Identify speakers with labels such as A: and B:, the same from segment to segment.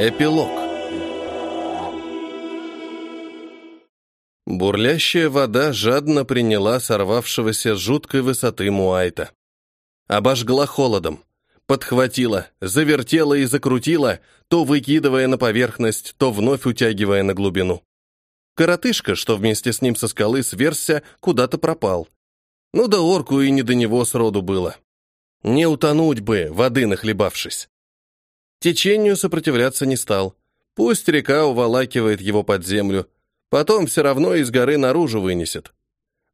A: Эпилог Бурлящая вода жадно приняла сорвавшегося с жуткой высоты Муайта. Обожгла холодом, подхватила, завертела и закрутила, то выкидывая на поверхность, то вновь утягивая на глубину. Коротышка, что вместе с ним со скалы сверся, куда-то пропал. Ну да орку и не до него сроду было. Не утонуть бы, воды нахлебавшись. Течению сопротивляться не стал. Пусть река уволакивает его под землю, потом все равно из горы наружу вынесет.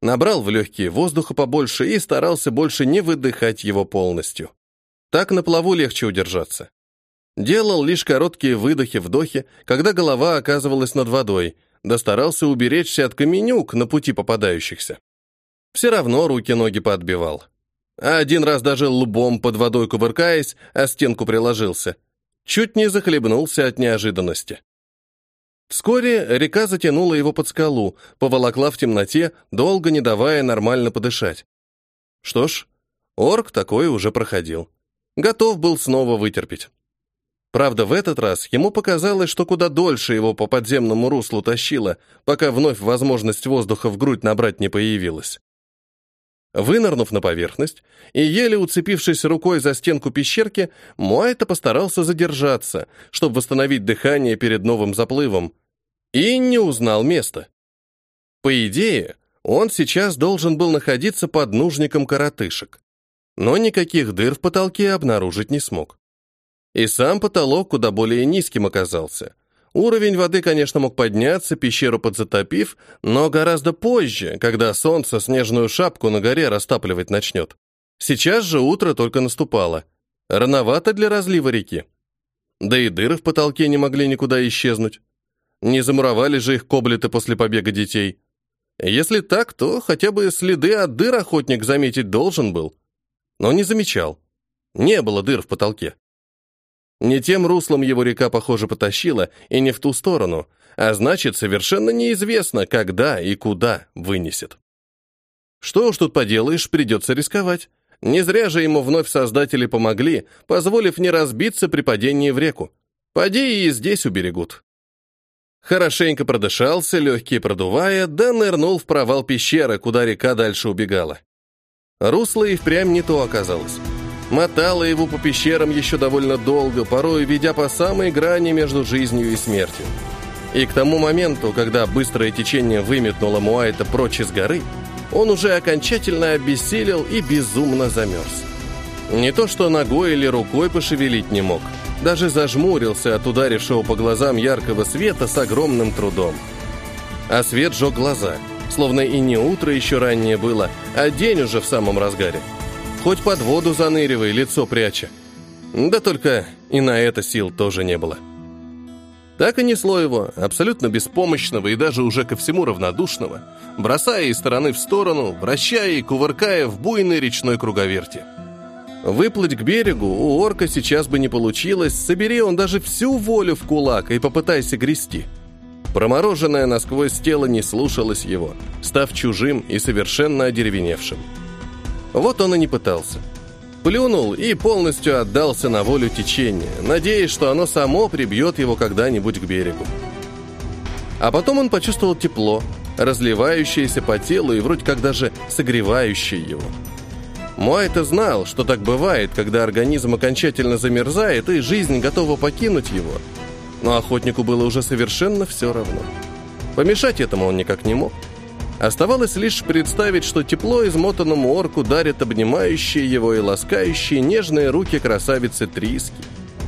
A: Набрал в легкие воздуха побольше и старался больше не выдыхать его полностью. Так на плаву легче удержаться. Делал лишь короткие выдохи-вдохи, когда голова оказывалась над водой, да старался уберечься от каменюк на пути попадающихся. Все равно руки-ноги подбивал. А один раз даже лбом под водой кувыркаясь, а стенку приложился. Чуть не захлебнулся от неожиданности. Вскоре река затянула его под скалу, поволокла в темноте, долго не давая нормально подышать. Что ж, орк такой уже проходил готов был снова вытерпеть. Правда, в этот раз ему показалось, что куда дольше его по подземному руслу тащило, пока вновь возможность воздуха в грудь набрать не появилась. Вынырнув на поверхность и еле уцепившись рукой за стенку пещерки, Муайта постарался задержаться, чтобы восстановить дыхание перед новым заплывом, и не узнал места. По идее, он сейчас должен был находиться под нужником коротышек но никаких дыр в потолке обнаружить не смог. И сам потолок куда более низким оказался. Уровень воды, конечно, мог подняться, пещеру подзатопив, но гораздо позже, когда солнце снежную шапку на горе растапливать начнет. Сейчас же утро только наступало. Рановато для разлива реки. Да и дыры в потолке не могли никуда исчезнуть. Не замуровали же их коблеты после побега детей. Если так, то хотя бы следы от дыр охотник заметить должен был но не замечал. Не было дыр в потолке. Не тем руслом его река, похоже, потащила, и не в ту сторону, а значит, совершенно неизвестно, когда и куда вынесет. Что уж тут поделаешь, придется рисковать. Не зря же ему вновь создатели помогли, позволив не разбиться при падении в реку. Поди и здесь уберегут. Хорошенько продышался, легкие продувая, да нырнул в провал пещеры, куда река дальше убегала. Русло и впрямь не то оказалось. Мотало его по пещерам еще довольно долго, порой ведя по самой грани между жизнью и смертью. И к тому моменту, когда быстрое течение выметнуло Муайта прочь из горы, он уже окончательно обессилел и безумно замерз. Не то что ногой или рукой пошевелить не мог, даже зажмурился от ударившего по глазам яркого света с огромным трудом. А свет жег глаза – словно и не утро еще раннее было, а день уже в самом разгаре. Хоть под воду заныривай, лицо пряча. Да только и на это сил тоже не было. Так и несло его, абсолютно беспомощного и даже уже ко всему равнодушного, бросая из стороны в сторону, вращая и кувыркая в буйной речной круговерти. Выплыть к берегу у орка сейчас бы не получилось, собери он даже всю волю в кулак и попытайся грести – Промороженное насквозь тело не слушалось его, став чужим и совершенно одеревеневшим. Вот он и не пытался. Плюнул и полностью отдался на волю течения, надеясь, что оно само прибьет его когда-нибудь к берегу. А потом он почувствовал тепло, разливающееся по телу и вроде как даже согревающее его. Муайта знал, что так бывает, когда организм окончательно замерзает и жизнь готова покинуть его – но охотнику было уже совершенно все равно. Помешать этому он никак не мог. Оставалось лишь представить, что тепло измотанному орку дарят обнимающие его и ласкающие нежные руки красавицы Триски,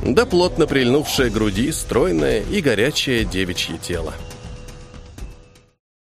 A: да плотно прильнувшее груди стройное и горячее девичье тело.